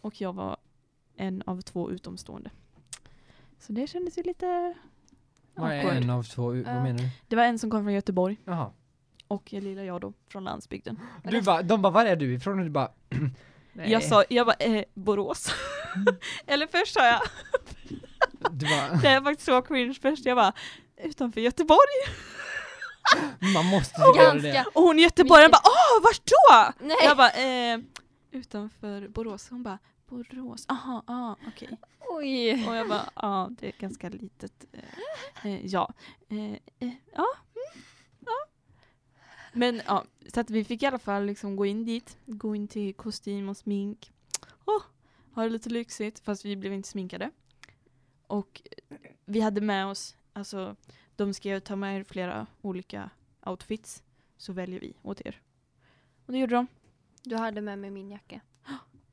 S3: Och jag var en av två utomstående. Så det kändes ju lite
S1: Vad är
S3: awkward.
S1: en av två? Vad
S2: Ja.
S1: menar du?
S3: Det var en som kom från Göteborg
S1: Jaha.
S3: och lilla jag då från landsbygden.
S1: Du bara, de bara, var är du ifrån? Och du bara, [CLEARS THROAT] nej.
S3: Jag sa, jag var eh, Borås. [LAUGHS] Eller först sa jag,
S1: Du bara, [LAUGHS]
S3: det är faktiskt så cringe först, jag var utanför Göteborg.
S1: man måste ju göra det.
S2: Ganska.
S3: Och hon i Göteborg bara, åh vart då?
S2: Nej.
S3: Jag bara, eh, utanför Borås. Hon bara, Borås, aha, ah, okej.
S2: Oj.
S3: Och jag bara, ja det är ganska litet. Eh, eh, ja. Eh, eh, ja. ja. Men ja, så att vi fick i alla fall liksom gå in dit, gå in till kostym och smink. Oh, ha det lite lyxigt, fast vi blev inte sminkade. Och vi hade med oss, alltså de skrev ta med er flera olika outfits, så väljer vi åt er. Och det gjorde de.
S2: Du hade med mig min jacka.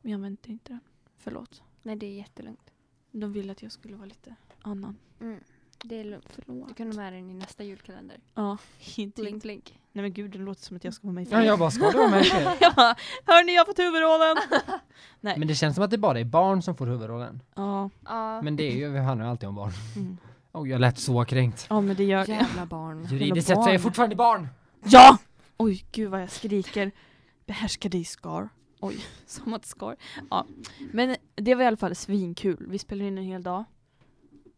S3: Men [GASPS] jag använde inte den. Förlåt.
S2: Nej, det är jättelugnt.
S3: De ville att jag skulle vara lite annan.
S2: Mm. Det är lugnt.
S3: Förlåt.
S2: Du kan ha med den i nästa julkalender.
S3: Ja, inte.
S2: Blink, blink.
S3: Nej men gud, det låter som att jag ska vara med i
S1: Ja, jag bara, ska du vara med i [LAUGHS] fler?
S3: Jag bara, hörni jag har fått huvudrollen! [LAUGHS] Nej.
S1: Men det känns som att det bara är barn som får huvudrollen.
S3: Ja,
S2: Ja.
S1: Men det är ju, vi handlar ju alltid om barn.
S3: mm. [LAUGHS]
S1: Oj, jag lät så kränkt.
S3: ja men det gör det.
S2: Jävla barn.
S1: Juridiskt sett så är jag fortfarande barn.
S3: Ja! Oj, gud vad jag skriker. Behärska dig Scar. Oj, [LAUGHS] som att Scar. Ja. Men det var i alla fall svinkul. Vi spelade in en hel dag.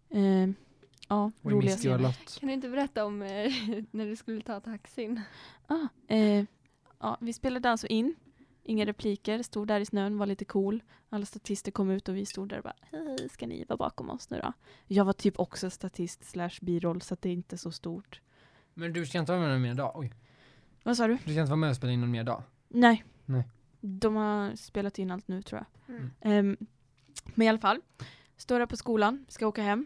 S3: Eh, ja,
S1: We
S3: roliga scener.
S2: Kan du inte berätta om eh, [LAUGHS] när du skulle ta taxin?
S3: Ah, eh, ja, vi spelade alltså in Inga repliker, stod där i snön, var lite cool. Alla statister kom ut och vi stod där och bara Hej, ska ni vara bakom oss nu då? Jag var typ också statist slash biroll så att det är inte så stort.
S1: Men du ska inte vara med någon mer dag? Oj.
S3: Vad sa du?
S1: Du ska inte vara med och spela in någon mer dag?
S3: Nej.
S1: Nej.
S3: De har spelat in allt nu tror jag.
S2: Mm.
S3: Ehm, men i alla fall, står där på skolan, ska åka hem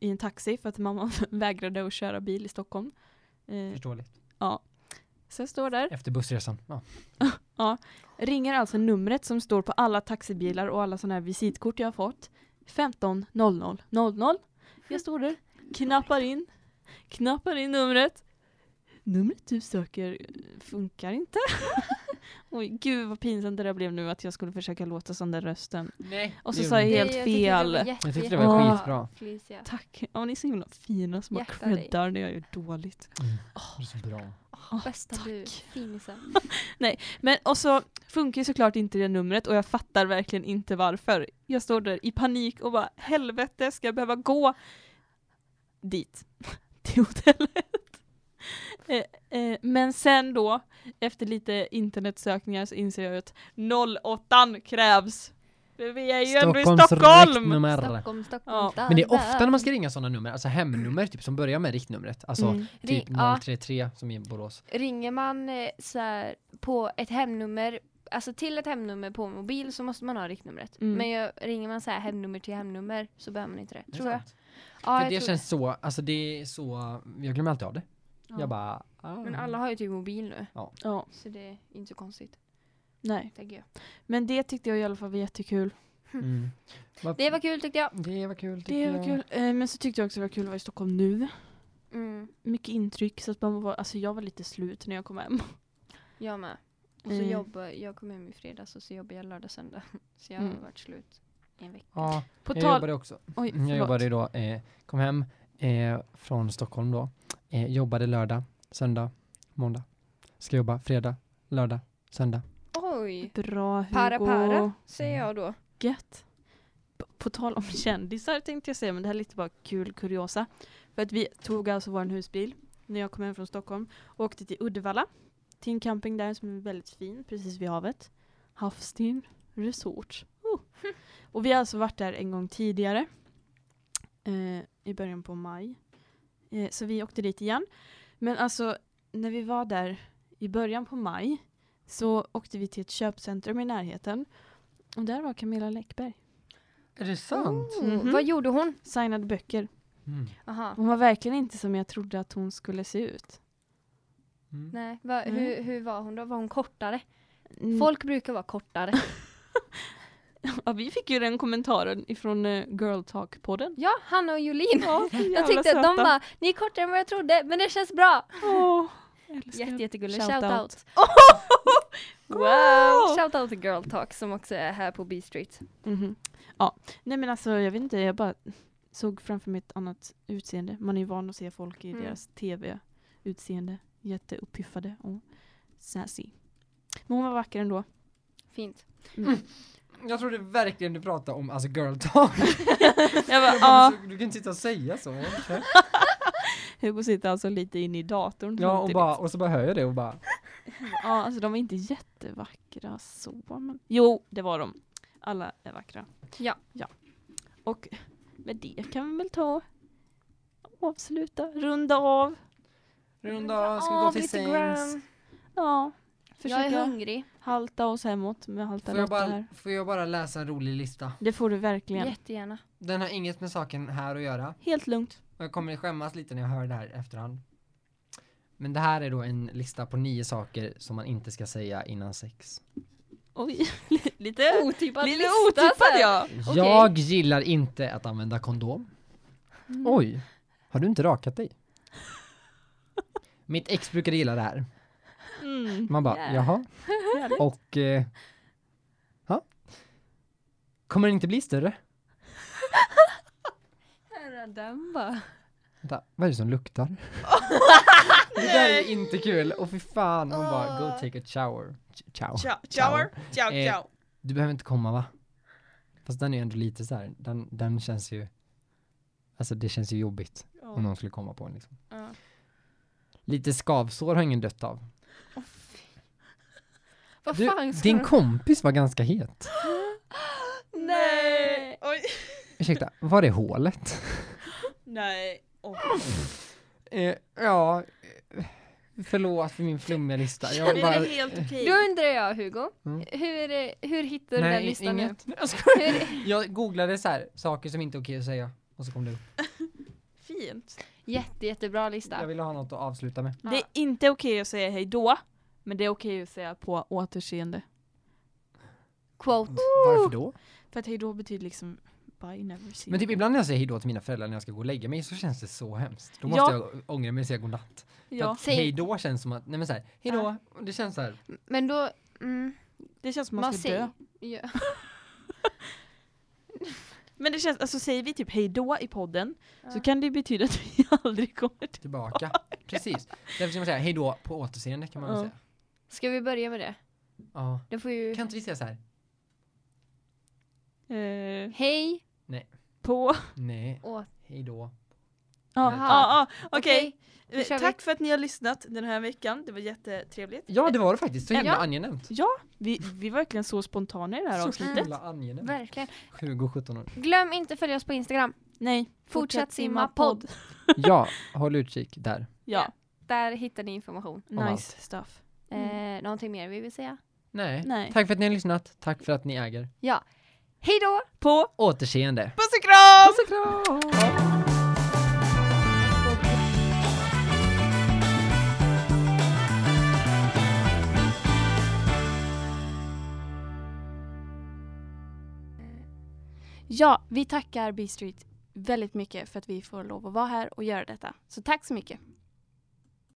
S3: i en taxi för att mamma [LAUGHS] vägrade att köra bil i Stockholm. Eh,
S1: Förståeligt.
S3: så jag står där,
S1: Efter bussresan. [LAUGHS] Ja.
S3: ringer alltså numret som står på alla taxibilar och alla sådana här visitkort jag har fått. 15 00 00. Jag står där, knappar in, knappar in numret. Numret du söker funkar inte. [LAUGHS] Oj, gud vad pinsamt det där blev nu att jag skulle försöka låta som den rösten.
S1: Nej.
S3: Och så sa jag
S1: du.
S3: helt
S2: Nej, tyckte det var
S3: fel.
S2: jätte-
S1: Jag tyckte det var
S3: Åh.
S1: skitbra.
S2: Felicia.
S3: Tack. Ja, ni är så himla fina som bara creddar när jag gör dåligt.
S1: Mm. Det är så bra.
S3: Åh,
S2: Bästa du,
S3: tack.
S2: finisen. [LAUGHS]
S3: Men och så funkar ju såklart inte det numret och jag fattar verkligen inte varför. Jag står där i panik och bara helvete ska jag behöva gå dit [LAUGHS] till hotellet. Eh, eh, men sen då, efter lite internetsökningar så inser jag att 08 krävs. För vi är ju ändå i Stockholm!
S2: Stockholm, Stockholm,
S3: Ja.
S1: Men det är ofta när man ska ringa sådana nummer, alltså hemnummer typ som börjar med riktnumret. Alltså
S3: Mm.
S1: typ
S2: Ring- ja.
S1: 033 som i Borås.
S2: Ringer man eh, så här, på ett hemnummer, alltså till ett hemnummer på mobil så måste man ha riktnumret.
S3: Mm.
S2: Men jag, ringer man så här hemnummer till hemnummer så behöver man inte det.
S1: Det är
S2: Tror jag. Ja,
S1: För
S2: jag
S1: det
S2: tror
S1: känns så, alltså det är så, jag glömmer alltid av det.
S3: Ja.
S1: Jag bara, ah.
S2: Men alla har ju typ mobil nu.
S3: Ja,
S2: Så det är inte så konstigt,
S3: nej.
S2: tänker jag.
S3: Men det tyckte jag i alla fall var jättekul.
S1: Mm. Vad-
S2: Det var kul tyckte jag.
S1: det var kul tycker
S3: Det var
S1: jag.
S3: kul. Eh, men så tyckte jag också det var kul att vara i Stockholm nu.
S2: Mm,
S3: Mycket intryck så att man var, alltså jag var lite slut när jag kom hem.
S2: jag med. Och så
S3: Eh.
S2: jobbar, jag kom hem i fredags och så jobbar jag lördag söndag. Så jag har
S3: Mm.
S2: varit slut i en vecka.
S1: Ja,
S3: På
S1: jag jobbade också.
S3: Oj,
S1: Jag jobbade idag, eh, kom hem eh, från Stockholm då. Eh, jobbade lördag, söndag, måndag. Ska jobba fredag, lördag, söndag.
S2: Oj!
S3: Bra Hugo.
S2: Para para, säger jag då.
S3: Gött. På, på tal om kändisar tänkte jag säga, men det här är lite bara kul kuriosa. För att vi tog alltså vår husbil när jag kom hem från Stockholm och åkte till Uddevalla. Till en camping där som är väldigt fin, precis vid havet. Havstin Resort. Oh. [LAUGHS] Och vi har alltså varit där en gång tidigare. Eh, I början på maj. Eh, så vi åkte dit igen. Men alltså, när vi var där i början på maj så åkte vi till ett köpcentrum i närheten. Och där var Camilla Läckberg.
S1: Är det sant?
S2: Oh,
S3: Mhm.
S2: Vad gjorde hon?
S3: Signade böcker.
S1: Mm.
S3: Hon var verkligen inte som jag trodde att hon skulle se ut.
S1: Mm.
S2: Nej, va,
S3: Mm.
S2: hur, hur var hon då? Var hon kortare?
S3: Mm.
S2: Folk brukar vara kortare. [LAUGHS] [LAUGHS]
S3: Ja, vi fick ju den kommentaren ifrån uh, Girl Talk-podden.
S2: Ja, Hanna och Jolin.
S3: Ja,
S2: jag tyckte att de bara, ni är kortare än vad jag trodde, men det känns bra.
S3: Älskar.
S2: Jätte, jättegulligt.
S3: Shout
S2: Shout,
S3: out.
S2: out. [LAUGHS] [LAUGHS]
S3: Wow!
S2: Shout out till Girl Talk som också är här på B Street.
S3: Mhm. Ja, nej men alltså jag vet inte, jag bara såg framför mig ett annat utseende. Man är ju van att se folk i
S2: Mm.
S3: deras tv-utseende. Jätteuppiffade och sassy. Men hon var vacker ändå.
S2: Fint.
S3: Mm.
S1: Jag trodde verkligen du pratade om alltså girl talk. [LAUGHS]
S3: jag bara,
S1: Jag bara,
S3: ja.
S1: så- Du kan inte sitta och säga så. [LAUGHS]
S3: Hugo sitter alltså lite inne i datorn.
S1: Ja, och, bara, och så bara hör jag det och bara,
S3: Ja, alltså de var inte jättevackra så, men jo, det var de. Alla är vackra.
S2: Ja.
S3: Ja. Och med det kan vi väl ta avsluta, runda av.
S1: runda, ska vi gå
S2: Av
S1: till sängs?
S2: grann.
S3: Ja,
S2: Jag är
S3: försöka
S2: hungrig.
S3: halta oss hemåt med halta
S1: Får jag, bara,
S3: här.
S1: får jag bara läsa en rolig lista?
S3: Det får du verkligen.
S2: Jättegärna.
S1: Den har inget med saken här att göra.
S3: Helt lugnt.
S1: Och jag kommer skämmas lite när jag hör det här efterhand. Men det här är då en lista på nio saker som man inte ska säga innan sex.
S3: Oj, [LAUGHS] lite,
S2: Otippad
S3: lite
S2: lista,
S3: otippad ja.
S1: Jag gillar inte att använda kondom. Oj, har du inte rakat dig? Mitt ex brukade gilla det här.
S3: Mm.
S1: Man bara,
S2: Yeah.
S1: jaha? [LAUGHS] Och, eh, ja. Kommer den inte bli större?
S2: Den bara.
S1: Vänta, vad är det som luktar? [LAUGHS] det där är inte kul, och fy fan, man bara, go take a shower. Ciao.
S3: Ciao,
S1: Ciao.
S3: ciao,
S1: Eh, Du behöver inte komma va? Fast den är ändå lite så här. Den, den känns ju, alltså det känns ju jobbigt om någon skulle komma på en liksom.
S2: Ja.
S1: Lite skavsår har ingen dött av.
S2: Vad
S1: Du,
S2: fan ska
S1: din
S2: man-
S1: kompis var ganska het. [GASPS]
S2: Nej!
S3: Oj. [LAUGHS]
S1: Ursäkta, var är hålet?
S3: Nej. Åh. [LAUGHS]
S1: Eh, ja, eh, förlåt för min flummiga lista.
S3: Det
S1: Jag
S3: är
S1: bara,
S3: helt okej.
S2: Då undrar jag Hugo,
S1: Mm.
S2: hur, hur hittar du den
S1: nej,
S2: listan nu?
S1: inget. [LAUGHS] Jag.
S2: Hur,
S1: Jag googlade så här, saker som inte är okej att säga. Och så kom det upp.
S3: Fint.
S2: jätte, jättebra lista.
S1: Jag ville ha något att avsluta med.
S3: Det är inte okej att säga hej då, men det är okej att säga på återseende.
S2: Quote.
S1: Varför då?
S3: För att hej då betyder liksom bye, never see
S1: Men typ ibland när jag säger hejdå till mina föräldrar när jag ska gå och lägga mig så känns det så hemskt. Då måste
S3: Ja.
S1: jag ångra mig och säga godnatt. För
S3: Ja,
S1: att
S2: Säg-
S1: hejdå känns som att, nej men såhär, hejdå, det känns såhär,
S2: Men då, mm,
S3: det känns som man,
S2: man
S3: ska dö.
S2: Ja. [LAUGHS]
S3: Men det känns, alltså säger vi typ hej då i podden så
S2: Ja.
S3: kan det betyda att vi [LAUGHS] aldrig kommer till
S1: tillbaka. Precis. Därför ska man säga hejdå på återseende kan man väl
S3: Ja.
S1: säga.
S2: Ska vi börja med det?
S1: Ja.
S2: Då får ju...
S1: Kan inte vi säga så här?
S3: eh,
S2: Hej!
S3: på...
S1: Nej,
S2: Åt.
S3: Ja,
S1: Jaha.
S3: ja, ja, okej.
S2: då
S3: Eh,
S2: kör vi.
S3: Tack för att ni har lyssnat den här veckan, det var jättetrevligt.
S1: Ja, det var det faktiskt. Så himla
S2: Ja.
S1: angenämt.
S3: Ja, vi, vi var verkligen så spontana i det här
S1: Så
S3: avsnittet.
S1: himla angenämt.
S2: Verkligen.
S1: 20 17 år.
S2: Glöm inte följa oss på Instagram.
S3: Nej,
S2: Fortsätt simma podd.
S1: Ja, håll utkik där.
S3: Ja,
S2: Där hittar ni information.
S3: nice
S1: allt.
S3: stuff.
S2: Eh, någonting mer vi vill säga?
S1: Nej.
S3: Nej.
S1: Tack för att ni har lyssnat. Tack för att ni äger.
S2: Ja. Hej då!
S3: På
S1: Återseende.
S3: Puss och kram!
S1: Puss och kram!
S2: Ja, vi tackar B-Street väldigt mycket för att vi får lov att vara här och göra detta. Så tack så mycket.